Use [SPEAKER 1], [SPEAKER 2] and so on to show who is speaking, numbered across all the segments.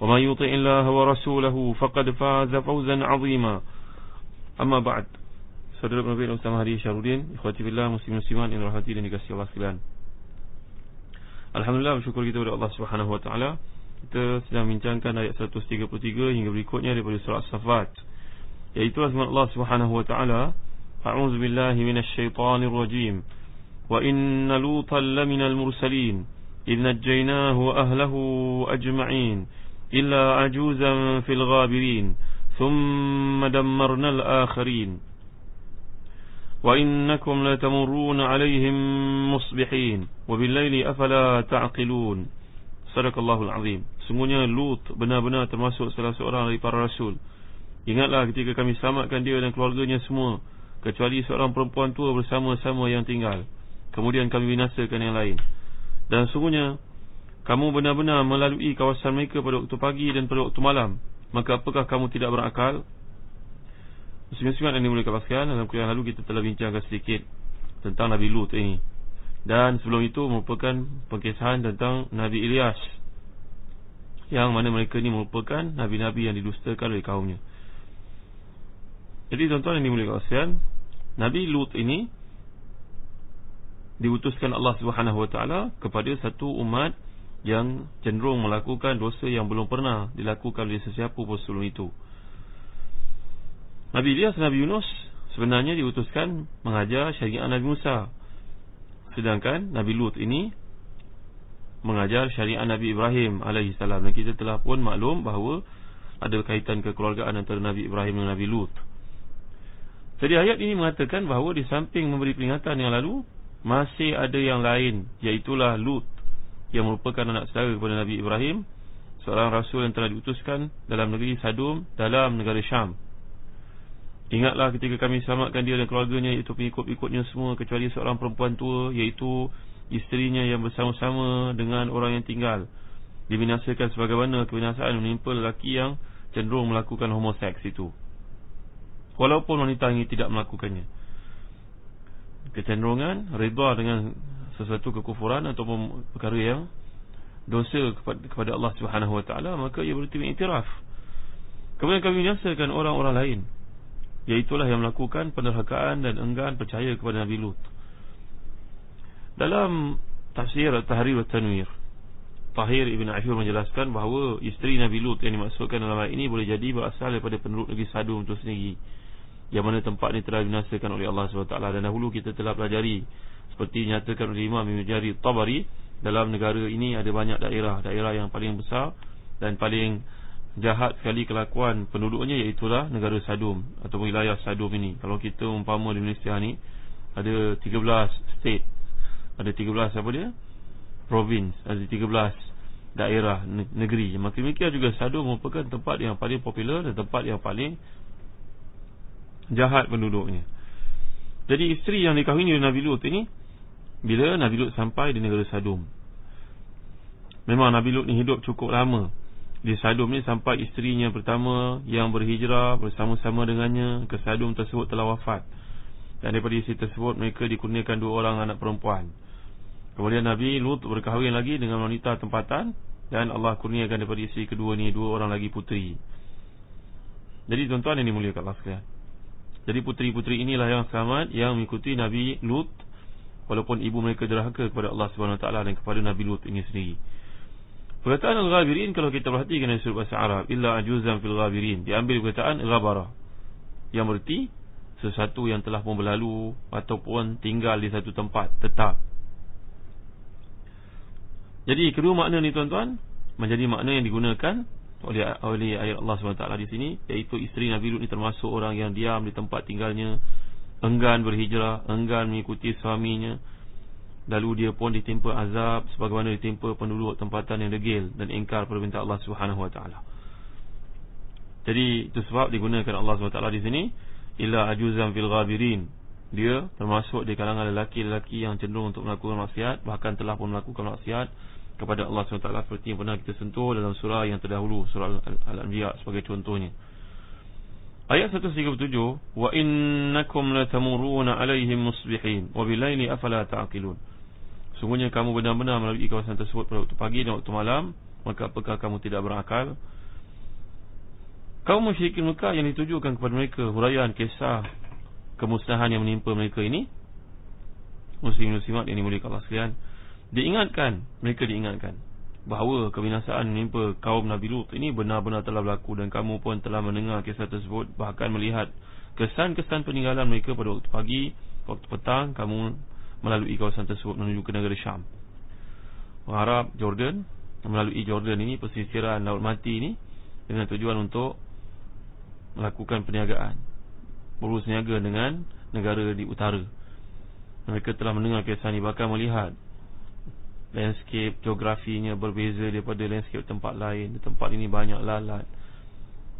[SPEAKER 1] وما يطع الله ورسوله فقد فاز فوزا عظيما أما بعد Saudara Nabi Ustaz Mahdi Syarudin Ikhwati Billah Muslim Musliman Yang rahmati dan dikasih Allah sekalian Alhamdulillah bersyukur kita kepada Allah Subhanahu Wa Taala. Kita sedang bincangkan ayat 133 hingga berikutnya daripada surah As-Safat Iaitu firman Allah Subhanahu Wa Taala A'udzu billahi minasy syaithanir rajim Wa inna lutan laminal mursalin إذ نجيناه وأهله أجمعين إلا عجوزا في الغابرين ثم دمرنا الآخرين وإنكم لتمرون عليهم مصبحين وبالليل أفلا تعقلون صدق الله العظيم Sungguhnya Lut benar-benar termasuk salah seorang dari para rasul Ingatlah ketika kami selamatkan dia dan keluarganya semua Kecuali seorang perempuan tua bersama-sama yang tinggal Kemudian kami binasakan yang lain Dan sungguhnya kamu benar-benar melalui kawasan mereka pada waktu pagi dan pada waktu malam. Maka apakah kamu tidak berakal? Muslim-muslimat yang dimulakan paskan Dalam kuliah lalu kita telah bincangkan sedikit Tentang Nabi Lut ini. Dan sebelum itu merupakan Pengkisahan tentang Nabi Ilyas Yang mana mereka ini merupakan Nabi-Nabi yang didustakan oleh kaumnya. Jadi tuan-tuan yang dimulakan paskan Nabi Lut ini Diutuskan Allah Subhanahu Wa Taala Kepada satu umat yang cenderung melakukan dosa yang belum pernah dilakukan oleh sesiapa pun sebelum itu. Nabi Ilyas dan Nabi Yunus sebenarnya diutuskan mengajar syariat Nabi Musa. Sedangkan Nabi Lut ini mengajar syariat Nabi Ibrahim alaihi salam. Dan kita telah pun maklum bahawa ada kaitan kekeluargaan antara Nabi Ibrahim dan Nabi Lut. Jadi ayat ini mengatakan bahawa di samping memberi peringatan yang lalu masih ada yang lain iaitu Lut yang merupakan anak saudara kepada Nabi Ibrahim seorang rasul yang telah diutuskan dalam negeri Sadum dalam negara Syam. Ingatlah ketika kami selamatkan dia dan keluarganya iaitu pengikut-pengikutnya semua kecuali seorang perempuan tua iaitu isterinya yang bersama-sama dengan orang yang tinggal. Dibinasakan sebagaimana kebinasaan menimpa lelaki yang cenderung melakukan homoseks itu. Walaupun wanita ini tidak melakukannya. Kecenderungan reda dengan sesuatu kekufuran ataupun perkara yang dosa kepada Allah Subhanahu Wa Taala maka ia berarti mengiktiraf. Kemudian kami menyaksikan orang-orang lain. Iaitulah yang melakukan penerhakaan dan enggan percaya kepada Nabi Lut. Dalam tafsir Tahrir wa Tanwir Tahir Ibn Ashur menjelaskan bahawa isteri Nabi Lut yang dimaksudkan dalam ayat ini Boleh jadi berasal daripada penduduk negeri Sadum itu sendiri Yang mana tempat ini telah binasakan oleh Allah SWT Dan dahulu kita telah pelajari seperti nyatakan oleh Imam Ibn Jari Tabari Dalam negara ini ada banyak daerah Daerah yang paling besar Dan paling jahat sekali kelakuan penduduknya Iaitulah negara Sadum Atau wilayah Sadum ini. Kalau kita umpama di Malaysia ni Ada 13 state. Ada 13 apa dia? Province. Ada 13 daerah negeri. Maka demikian juga Sadum merupakan tempat yang paling popular Dan tempat yang paling jahat penduduknya. Jadi isteri yang dikahwini oleh Nabi Lut ini bila Nabi Lut sampai di negara Sadum? Memang Nabi Lut ni hidup cukup lama. Di Sadum ni sampai isterinya pertama Yang berhijrah bersama-sama dengannya Ke Sadum tersebut telah wafat. Dan daripada isteri tersebut mereka dikurniakan dua orang anak perempuan. Kemudian Nabi Lut berkahwin lagi dengan wanita tempatan Dan Allah kurniakan daripada isteri kedua ni Dua orang lagi puteri. Jadi tuan-tuan ini mulia kat Allah sekalian. Jadi puteri-puteri inilah yang selamat Yang mengikuti Nabi Lut walaupun ibu mereka derhaka kepada Allah Subhanahu Wa Taala dan kepada Nabi Lut ini sendiri. Perkataan al-ghabirin kalau kita perhatikan dari surah bahasa Arab illa ajuzan fil ghabirin diambil perkataan ghabara. yang berarti sesuatu yang telah pun berlalu ataupun tinggal di satu tempat tetap. Jadi kedua makna ni tuan-tuan menjadi makna yang digunakan oleh oleh ayat Allah SWT di sini iaitu isteri Nabi Lut ni termasuk orang yang diam di tempat tinggalnya enggan berhijrah enggan mengikuti suaminya. Lalu dia pun ditimpa azab sebagaimana ditimpa penduduk tempatan yang degil dan ingkar perintah Allah Subhanahu wa taala. Jadi itu sebab digunakan Allah SWT di sini illa ajuzan fil ghabirin. Dia termasuk di kalangan lelaki-lelaki yang cenderung untuk melakukan maksiat bahkan telah pun melakukan maksiat kepada Allah SWT seperti yang pernah kita sentuh dalam surah yang terdahulu surah Al-Anbiya sebagai contohnya ayat 137 wa innakum latamuruna alaihim musbihin wa bilaili afala ta'qilun. Sungguhnya kamu benar-benar melalui kawasan tersebut pada waktu pagi dan waktu malam maka apakah kamu tidak berakal? Kaum musyrikin Mekah yang ditujukan kepada mereka huraian kisah kemusnahan yang menimpa mereka ini muslim-muslimat yang dimuliakan Allah sekalian diingatkan mereka diingatkan bahawa kebinasaan menimpa kaum Nabi Lut ini benar-benar telah berlaku dan kamu pun telah mendengar kisah tersebut bahkan melihat kesan-kesan peninggalan mereka pada waktu pagi waktu petang kamu melalui kawasan tersebut menuju ke negara Syam. Mengharap Jordan melalui Jordan ini pesisiran laut mati ini dengan tujuan untuk melakukan perniagaan. Berurus niaga dengan negara di utara. Mereka telah mendengar kisah ini bahkan melihat landscape geografinya berbeza daripada landscape tempat lain. Di tempat ini banyak lalat.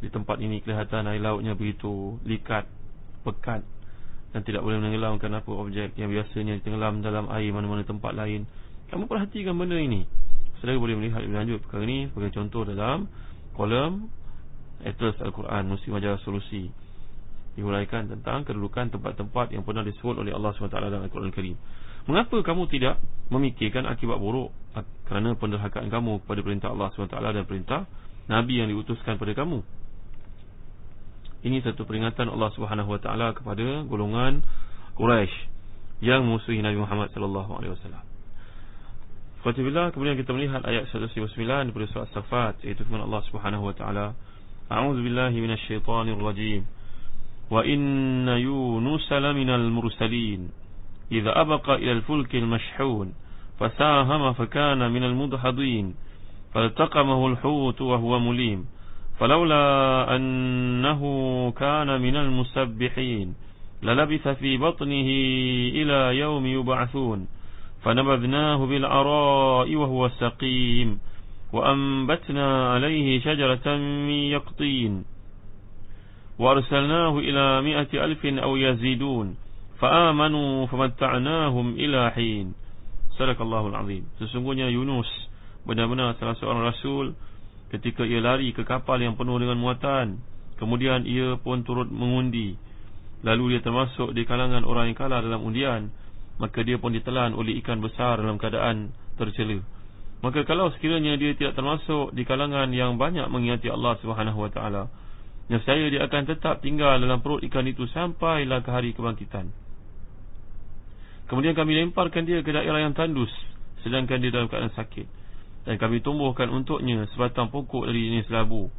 [SPEAKER 1] Di tempat ini kelihatan air lautnya begitu likat, pekat dan tidak boleh menenggelamkan apa objek yang biasanya ditenggelam dalam air mana-mana tempat lain. Kamu perhatikan benda ini. Saudara boleh melihat lebih lanjut perkara ini sebagai contoh dalam kolom Atlas Al-Quran Muslim Majalah Solusi dihuraikan tentang kedudukan tempat-tempat yang pernah disebut oleh Allah SWT dalam Al-Quran Al-Karim. Mengapa kamu tidak memikirkan akibat buruk kerana penderhakaan kamu kepada perintah Allah SWT dan perintah Nabi yang diutuskan pada kamu? Ini satu peringatan Allah SWT kepada golongan Quraisy yang musuhi Nabi Muhammad SAW. Fatihullah kemudian kita melihat ayat 159 daripada surah As-Safat iaitu firman Allah taala A'udzu billahi minasyaitonir rajim Inna Yunus laminal mursalin إذا أبق إلى الفلك المشحون فساهم فكان من المدحضين فالتقمه الحوت وهو مليم. فلولا أنه كان من المسبحين للبث في بطنه إلى يوم يبعثون. فنبذناه بالعراء وهو سقيم وأنبتنا عليه شجرة من يقطين. وأرسلناه إلى مئة ألف أو يزيدون fa'amanu famatta'nahum ila hin sadaqallahu alazim sesungguhnya Yunus benar-benar salah seorang rasul ketika ia lari ke kapal yang penuh dengan muatan kemudian ia pun turut mengundi lalu dia termasuk di kalangan orang yang kalah dalam undian maka dia pun ditelan oleh ikan besar dalam keadaan tercela maka kalau sekiranya dia tidak termasuk di kalangan yang banyak mengingati Allah Subhanahu wa taala nescaya dia akan tetap tinggal dalam perut ikan itu sampailah ke hari kebangkitan. Kemudian kami lemparkan dia ke daerah yang tandus Sedangkan dia dalam keadaan sakit. Dan kami tumbuhkan untuknya sebatang pokok dari jenis labu.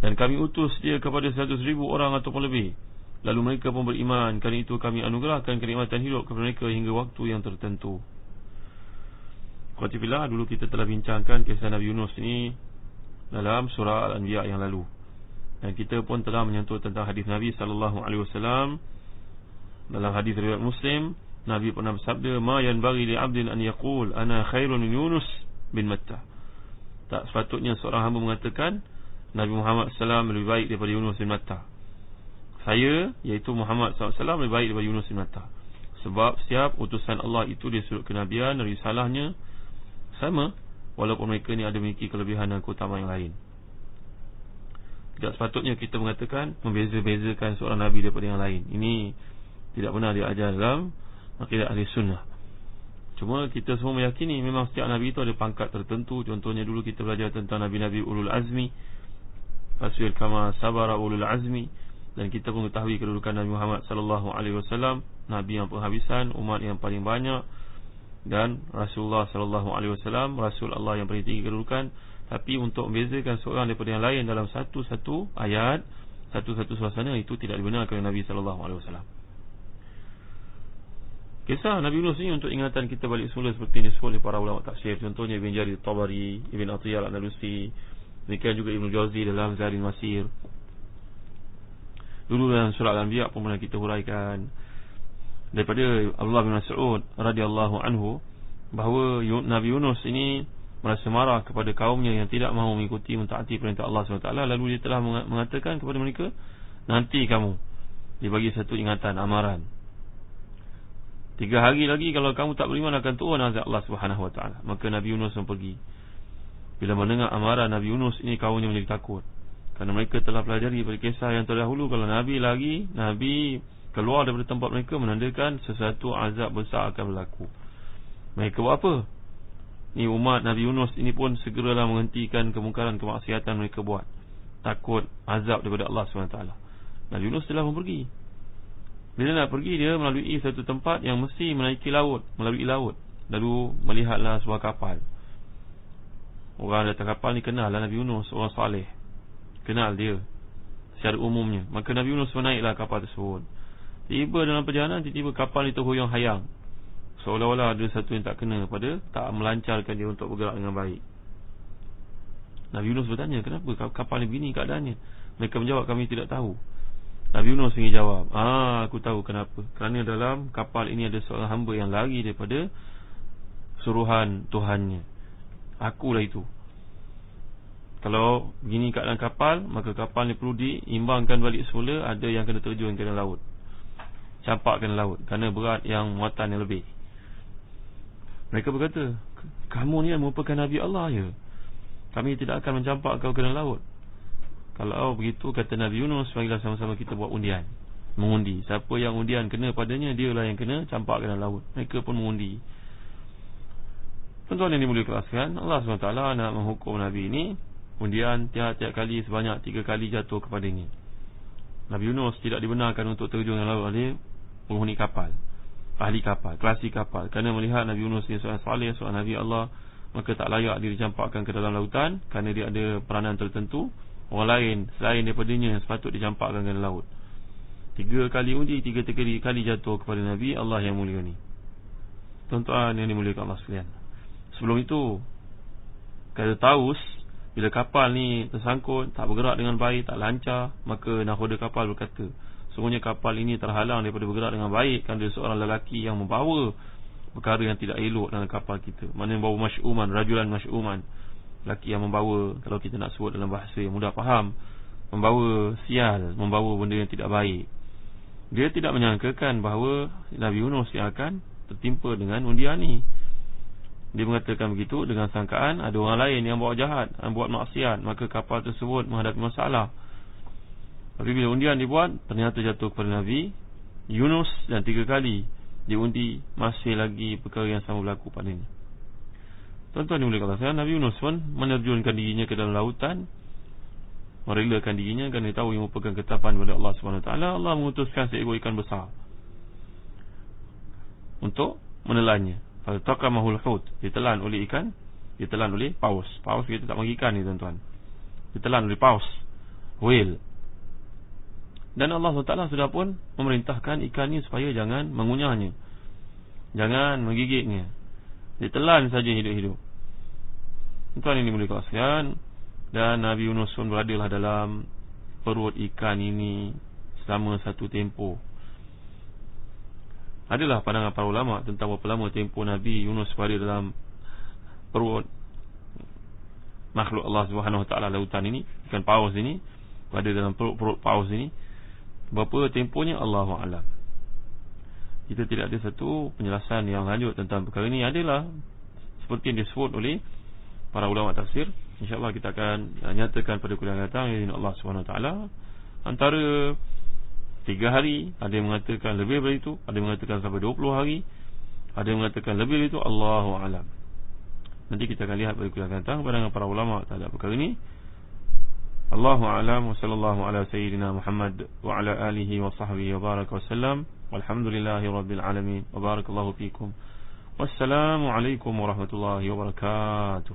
[SPEAKER 1] Dan kami utus dia kepada seratus ribu orang ataupun lebih. Lalu mereka pun beriman. Kerana itu kami anugerahkan kenikmatan hidup kepada mereka hingga waktu yang tertentu. Khatifillah dulu kita telah bincangkan kisah Nabi Yunus ini Dalam surah Al-Anbiya yang lalu Dan kita pun telah menyentuh tentang hadis Nabi SAW Dalam hadis riwayat Muslim Nabi pernah bersabda ma yanbaghi li 'abdin an yaqul ana khairun min Yunus bin Matta. Tak sepatutnya seorang hamba mengatakan Nabi Muhammad SAW lebih baik daripada Yunus bin Matta. Saya iaitu Muhammad SAW lebih baik daripada Yunus bin Matta. Sebab setiap utusan Allah itu dia suruh kenabian dari salahnya sama walaupun mereka ni ada memiliki kelebihan dan keutamaan yang lain. Tidak sepatutnya kita mengatakan membeza-bezakan seorang nabi daripada yang lain. Ini tidak benar diajar dalam akidah ahli sunnah Cuma kita semua meyakini Memang setiap Nabi itu ada pangkat tertentu Contohnya dulu kita belajar tentang Nabi-Nabi Ulul Azmi Rasul Kama Sabara Ulul Azmi Dan kita pun mengetahui kedudukan Nabi Muhammad Sallallahu Alaihi Wasallam Nabi yang penghabisan Umat yang paling banyak Dan Rasulullah Sallallahu Alaihi Wasallam Rasul Allah yang paling tinggi kedudukan Tapi untuk membezakan seorang daripada yang lain Dalam satu-satu ayat satu-satu suasana itu tidak dibenarkan oleh Nabi sallallahu alaihi wasallam. Kisah Nabi Yunus ini untuk ingatan kita balik semula seperti ini disebut oleh para ulama tafsir. Contohnya Ibn Jarir Tabari, Ibn Atiyah Al-Andalusi, demikian juga Ibn Jauzi dalam Zarin Masir. Dulu dalam surah Al-Anbiya pun pernah kita huraikan daripada Abdullah bin Mas'ud radhiyallahu anhu bahawa Nabi Yunus ini merasa marah kepada kaumnya yang tidak mahu mengikuti mentaati perintah Allah SWT lalu dia telah mengatakan kepada mereka nanti kamu dibagi satu ingatan amaran Tiga hari lagi kalau kamu tak beriman akan turun azab Allah Taala. Maka Nabi Yunus pun pergi. Bila mendengar amaran Nabi Yunus ini kaumnya menjadi takut. Kerana mereka telah pelajari dari kisah yang terdahulu kalau Nabi lagi Nabi keluar daripada tempat mereka menandakan sesuatu azab besar akan berlaku. Mereka buat apa? Ni umat Nabi Yunus ini pun segeralah menghentikan kemungkaran kemaksiatan mereka buat. Takut azab daripada Allah SWT. Nabi Yunus telah pergi. Bila nak pergi dia melalui satu tempat yang mesti menaiki laut Melalui laut Lalu melihatlah sebuah kapal Orang datang kapal ni kenal lah Nabi Yunus Orang salih Kenal dia Secara umumnya Maka Nabi Yunus menaiklah kapal tersebut Tiba dalam perjalanan Tiba-tiba kapal itu huyang hayang Seolah-olah ada satu yang tak kena pada Tak melancarkan dia untuk bergerak dengan baik. Nabi Yunus bertanya Kenapa? Kapal ni begini keadaannya? Mereka menjawab kami tidak tahu. Nabi Yunus ingin jawab Ah, aku tahu kenapa. Kerana dalam kapal ini ada seorang hamba yang lari daripada Suruhan Tuhannya. Akulah itu. Kalau begini keadaan kapal Maka kapal ni perlu diimbangkan balik semula Ada yang kena terjun ke dalam laut. Campak ke dalam laut Kerana berat yang muatan yang lebih Mereka berkata Kamu ni merupakan Nabi Allah ya. Kami tidak akan mencampak kau ke dalam laut. Kalau begitu kata Nabi Yunus Marilah sama-sama kita buat undian. Mengundi. Siapa yang undian kena padanya Dia lah yang kena campak ke dalam laut. Mereka pun mengundi. Tuan-tuan yang dimulai kelaskan Allah SWT nak menghukum Nabi ini. Undian tiap-tiap kali sebanyak tiga kali jatuh kepadanya. Nabi Yunus tidak dibenarkan untuk terjun dalam laut oleh penghuni kapal Ahli kapal, klasik kapal. Kerana melihat Nabi Yunus ni seorang salih, seorang Nabi Allah Maka tak layak dia dicampakkan ke dalam lautan Kerana dia ada peranan tertentu. Orang lain selain daripadanya sepatut dicampakkan ke laut. Tiga kali undi Tiga kali, kali jatuh kepada Nabi Allah yang mulia ni. Tuan-tuan yang dimuliakan Allah sekalian. Sebelum itu Kata Taus Bila kapal ni tersangkut Tak bergerak dengan baik Tak lancar Maka nakhoda kapal berkata Sungguhnya kapal ini terhalang daripada bergerak dengan baik Kerana seorang lelaki yang membawa Perkara yang tidak elok dalam kapal kita. Mana yang bawa masyuman Rajulan masyuman laki yang membawa kalau kita nak sebut dalam bahasa yang mudah faham membawa sial membawa benda yang tidak baik. Dia tidak menyangkakan bahawa Nabi Yunus yang akan tertimpa dengan undian ni dia mengatakan begitu dengan sangkaan ada orang lain yang bawa jahat yang buat maksiat maka kapal tersebut menghadapi masalah tapi bila undian dibuat ternyata jatuh kepada Nabi Yunus dan tiga kali diundi masih lagi perkara yang sama berlaku pada ini Tuan-tuan yang boleh kata Nabi Yunus pun menerjunkan dirinya ke dalam lautan Merelakan dirinya Kerana tahu yang merupakan ketapan kepada Allah SWT Allah mengutuskan seekor ikan besar Untuk menelannya. Pada takamahul hud Ditelan oleh ikan Ditelan oleh paus. Paus kita tak panggil ikan ni tuan-tuan. Ditelan oleh paus. Whale Dan Allah SWT sudah pun Memerintahkan ikan ni supaya jangan mengunyahnya. Jangan menggigitnya. Ditelan saja hidup-hidup. Tuan ini boleh kawasan Dan Nabi Yunus pun beradalah dalam Perut ikan ini Selama satu tempoh. Adalah pandangan para ulama Tentang berapa lama tempoh Nabi Yunus berada dalam Perut Makhluk Allah SWT lautan ini Ikan paus ini Berada dalam perut-perut paus ini Berapa tempohnya? Allahu'alam kita tidak ada satu penjelasan yang lanjut tentang perkara ini. Adalah seperti yang disebut oleh para ulama tafsir insyaallah kita akan nyatakan pada kuliah datang ya Allah Subhanahu taala. Antara 3 hari ada yang mengatakan lebih dari itu ada yang mengatakan sampai 20 hari ada yang mengatakan lebih dari itu Allahu alam. Nanti kita akan lihat pada kuliah datang pandangan para ulama terhadap perkara ini الله أعلم وصلى الله على سيدنا محمد وعلى آله وصحبه وبارك وسلم والحمد لله رب العالمين وبارك الله فيكم والسلام عليكم ورحمة الله وبركاته